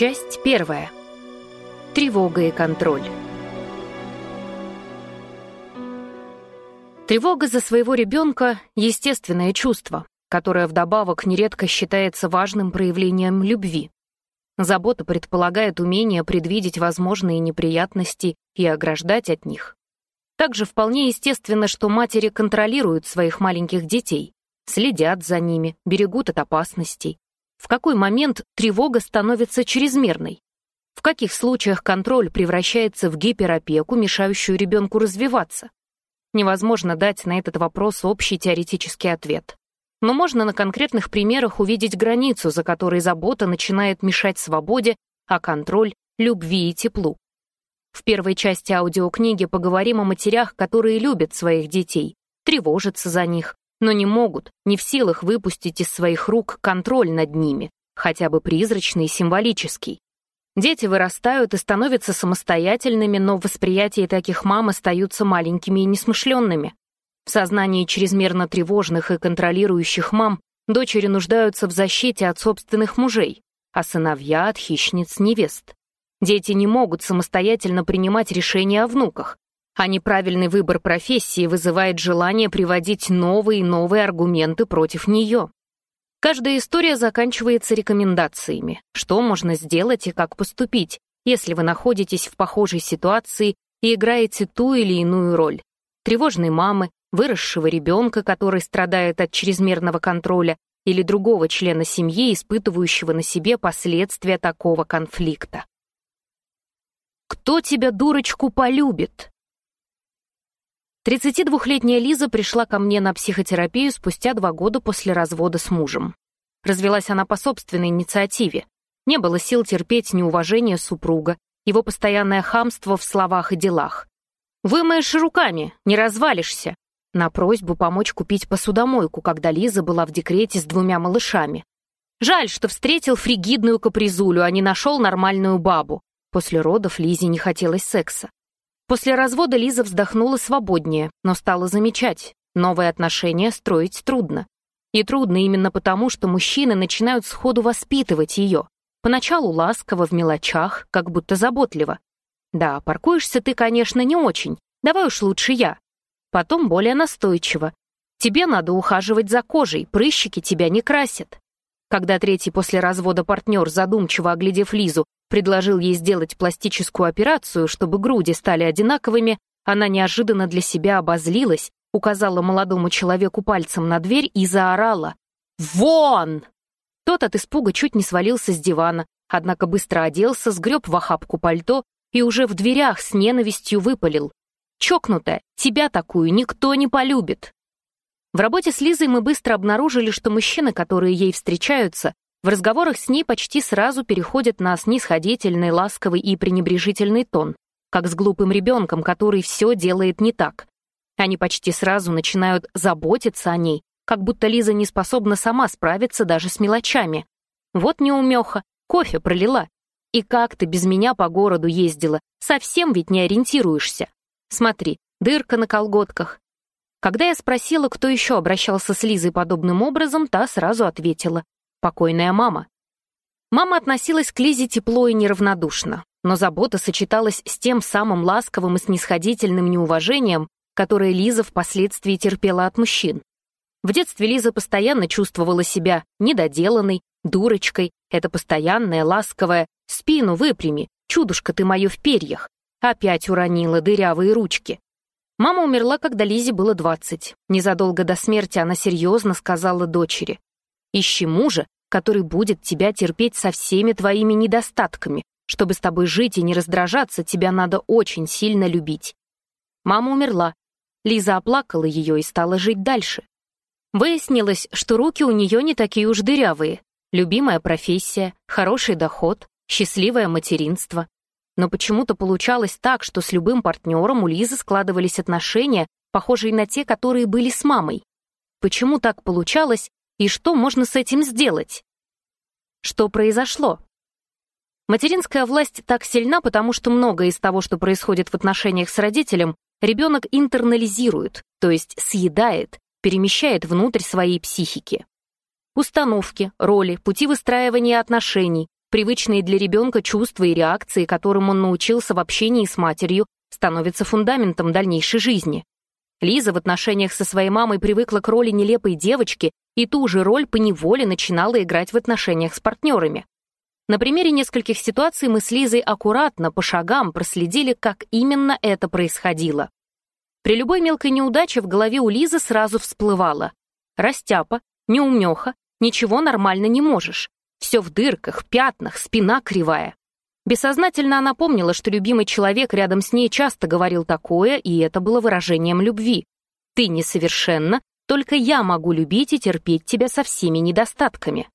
Часть первая. Тревога и контроль. Тревога за своего ребенка — естественное чувство, которое вдобавок нередко считается важным проявлением любви. Забота предполагает умение предвидеть возможные неприятности и ограждать от них. Также вполне естественно, что матери контролируют своих маленьких детей, следят за ними, берегут от опасностей, в какой момент тревога становится чрезмерной? В каких случаях контроль превращается в гиперопеку, мешающую ребенку развиваться? Невозможно дать на этот вопрос общий теоретический ответ. Но можно на конкретных примерах увидеть границу, за которой забота начинает мешать свободе, а контроль — любви и теплу. В первой части аудиокниги поговорим о матерях, которые любят своих детей, тревожатся за них, но не могут, не в силах выпустить из своих рук контроль над ними, хотя бы призрачный и символический. Дети вырастают и становятся самостоятельными, но в восприятии таких мам остаются маленькими и несмышленными. В сознании чрезмерно тревожных и контролирующих мам дочери нуждаются в защите от собственных мужей, а сыновья — от хищниц невест. Дети не могут самостоятельно принимать решения о внуках, а неправильный выбор профессии вызывает желание приводить новые и новые аргументы против нее. Каждая история заканчивается рекомендациями, что можно сделать и как поступить, если вы находитесь в похожей ситуации и играете ту или иную роль. Тревожной мамы, выросшего ребенка, который страдает от чрезмерного контроля, или другого члена семьи, испытывающего на себе последствия такого конфликта. «Кто тебя, дурочку, полюбит?» 32-летняя Лиза пришла ко мне на психотерапию спустя два года после развода с мужем. Развелась она по собственной инициативе. Не было сил терпеть неуважение супруга, его постоянное хамство в словах и делах. «Вымоешь руками, не развалишься!» На просьбу помочь купить посудомойку, когда Лиза была в декрете с двумя малышами. Жаль, что встретил фригидную капризулю, а не нашел нормальную бабу. После родов Лизе не хотелось секса. После развода Лиза вздохнула свободнее, но стала замечать, новые отношения строить трудно. И трудно именно потому, что мужчины начинают сходу воспитывать ее. Поначалу ласково, в мелочах, как будто заботливо. «Да, паркуешься ты, конечно, не очень. Давай уж лучше я». Потом более настойчиво. «Тебе надо ухаживать за кожей, прыщики тебя не красят». Когда третий после развода партнер, задумчиво оглядев Лизу, предложил ей сделать пластическую операцию, чтобы груди стали одинаковыми, она неожиданно для себя обозлилась, указала молодому человеку пальцем на дверь и заорала «Вон!». Тот от испуга чуть не свалился с дивана, однако быстро оделся, сгреб в охапку пальто и уже в дверях с ненавистью выпалил. «Чокнутая, тебя такую никто не полюбит!» В работе с Лизой мы быстро обнаружили, что мужчины, которые ей встречаются, в разговорах с ней почти сразу переходят на снисходительный, ласковый и пренебрежительный тон, как с глупым ребенком, который все делает не так. Они почти сразу начинают заботиться о ней, как будто Лиза не способна сама справиться даже с мелочами. Вот неумеха, кофе пролила. И как ты без меня по городу ездила? Совсем ведь не ориентируешься. Смотри, дырка на колготках. Когда я спросила, кто еще обращался с Лизой подобным образом, та сразу ответила покойная мама. Мама относилась к Лизе тепло и неравнодушно, но забота сочеталась с тем самым ласковым и снисходительным неуважением, которое Лиза впоследствии терпела от мужчин. В детстве Лиза постоянно чувствовала себя недоделанной, дурочкой, это постоянное ласковое «спину выпрями, чудушка ты мое в перьях», опять уронила дырявые ручки. Мама умерла, когда Лизе было 20. Незадолго до смерти она серьезно сказала дочери. Ищи мужа, который будет тебя терпеть со всеми твоими недостатками. Чтобы с тобой жить и не раздражаться, тебя надо очень сильно любить. Мама умерла. Лиза оплакала ее и стала жить дальше. Выяснилось, что руки у нее не такие уж дырявые. Любимая профессия, хороший доход, счастливое материнство. Но почему-то получалось так, что с любым партнером у Лизы складывались отношения, похожие на те, которые были с мамой. Почему так получалось, и что можно с этим сделать? Что произошло? Материнская власть так сильна, потому что многое из того, что происходит в отношениях с родителем, ребенок интернализирует, то есть съедает, перемещает внутрь своей психики. Установки, роли, пути выстраивания отношений, привычные для ребенка чувства и реакции, которым он научился в общении с матерью, становятся фундаментом дальнейшей жизни. Лиза в отношениях со своей мамой привыкла к роли нелепой девочки и ту же роль поневоле начинала играть в отношениях с партнерами. На примере нескольких ситуаций мы с Лизой аккуратно, по шагам проследили, как именно это происходило. При любой мелкой неудаче в голове у Лизы сразу всплывало. Растяпа, неумеха, ничего нормально не можешь. Все в дырках, пятнах, спина кривая. Бессознательно она помнила, что любимый человек рядом с ней часто говорил такое, и это было выражением любви. «Ты несовершенна, только я могу любить и терпеть тебя со всеми недостатками».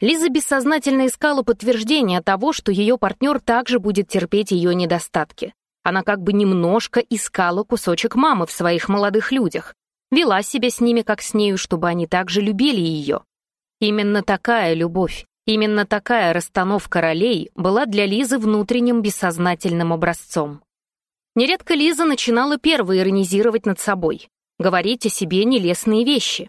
Лиза бессознательно искала подтверждение того, что ее партнер также будет терпеть ее недостатки. Она как бы немножко искала кусочек мамы в своих молодых людях, вела себя с ними как с нею, чтобы они также любили ее. Именно такая любовь. Именно такая расстановка ролей была для Лизы внутренним бессознательным образцом. Нередко Лиза начинала первой иронизировать над собой, говорить о себе нелестные вещи.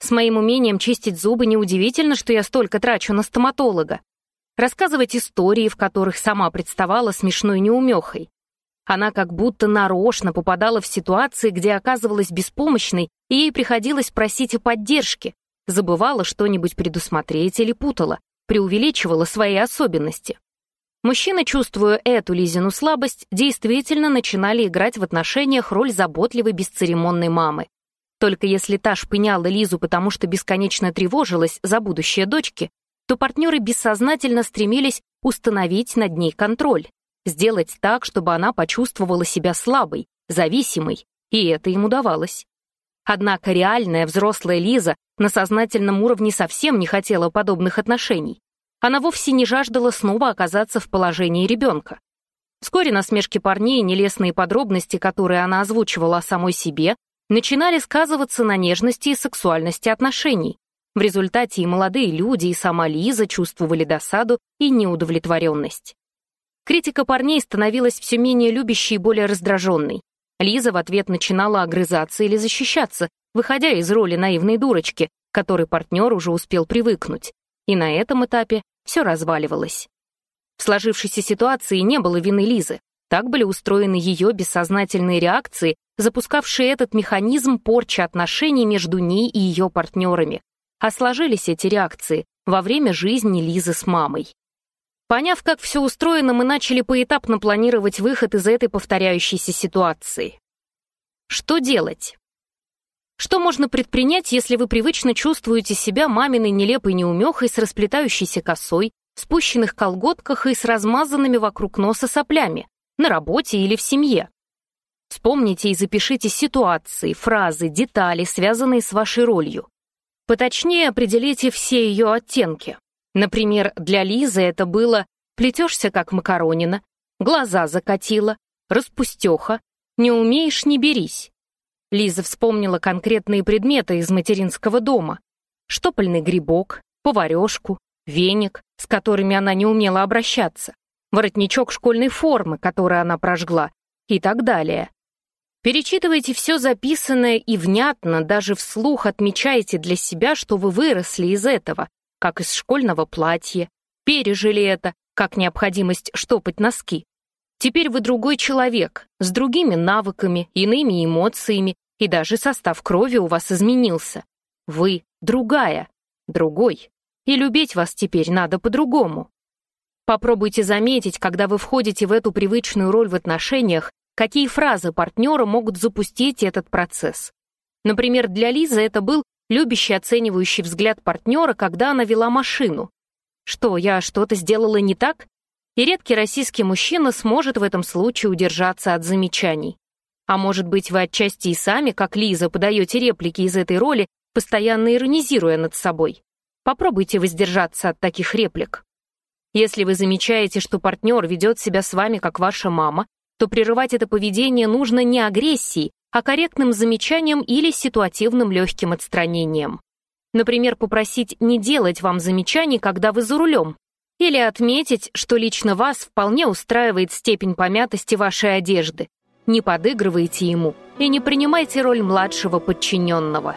С моим умением чистить зубы неудивительно, что я столько трачу на стоматолога. Рассказывать истории, в которых сама представала смешной неумехой. Она как будто нарочно попадала в ситуации, где оказывалась беспомощной, и ей приходилось просить о поддержке, забывала что-нибудь предусмотреть или путала, преувеличивала свои особенности. Мужчины, чувствуя эту Лизину слабость, действительно начинали играть в отношениях роль заботливой бесцеремонной мамы. Только если та шпыняла Лизу, потому что бесконечно тревожилась за будущее дочки, то партнеры бессознательно стремились установить над ней контроль, сделать так, чтобы она почувствовала себя слабой, зависимой, и это им удавалось. Однако реальная взрослая Лиза на сознательном уровне совсем не хотела подобных отношений. Она вовсе не жаждала снова оказаться в положении ребенка. Вскоре насмешки парней и нелестные подробности, которые она озвучивала о самой себе, начинали сказываться на нежности и сексуальности отношений. В результате и молодые люди, и сама Лиза чувствовали досаду и неудовлетворенность. Критика парней становилась все менее любящей и более раздраженной. Лиза в ответ начинала огрызаться или защищаться, выходя из роли наивной дурочки, которой партнер уже успел привыкнуть. И на этом этапе все разваливалось. В сложившейся ситуации не было вины Лизы. Так были устроены ее бессознательные реакции, запускавшие этот механизм порчи отношений между ней и ее партнерами. А сложились эти реакции во время жизни Лизы с мамой. Поняв, как все устроено, мы начали поэтапно планировать выход из этой повторяющейся ситуации. Что делать? Что можно предпринять, если вы привычно чувствуете себя маминой нелепой неумехой с расплетающейся косой, в спущенных колготках и с размазанными вокруг носа соплями, на работе или в семье? Вспомните и запишите ситуации, фразы, детали, связанные с вашей ролью. Поточнее определите все ее оттенки. Например, для Лизы это было «плетешься, как макаронина», «глаза закатила», «распустеха», «не умеешь, не берись». Лиза вспомнила конкретные предметы из материнского дома. Штопольный грибок, поварешку, веник, с которыми она не умела обращаться, воротничок школьной формы, который она прожгла, и так далее. Перечитывайте все записанное и внятно, даже вслух отмечайте для себя, что вы выросли из этого, как из школьного платья, пережили это, как необходимость штопать носки. Теперь вы другой человек, с другими навыками, иными эмоциями, и даже состав крови у вас изменился. Вы другая, другой, и любить вас теперь надо по-другому. Попробуйте заметить, когда вы входите в эту привычную роль в отношениях, какие фразы партнера могут запустить этот процесс. Например, для Лизы это был любящий оценивающий взгляд партнера, когда она вела машину. Что, я что-то сделала не так? И редкий российский мужчина сможет в этом случае удержаться от замечаний. А может быть, вы отчасти и сами, как Лиза, подаете реплики из этой роли, постоянно иронизируя над собой. Попробуйте воздержаться от таких реплик. Если вы замечаете, что партнер ведет себя с вами как ваша мама, то прерывать это поведение нужно не агрессией, а корректным замечанием или ситуативным легким отстранением. Например, попросить не делать вам замечаний, когда вы за рулем, или отметить, что лично вас вполне устраивает степень помятости вашей одежды. Не подыгрывайте ему и не принимайте роль младшего подчиненного.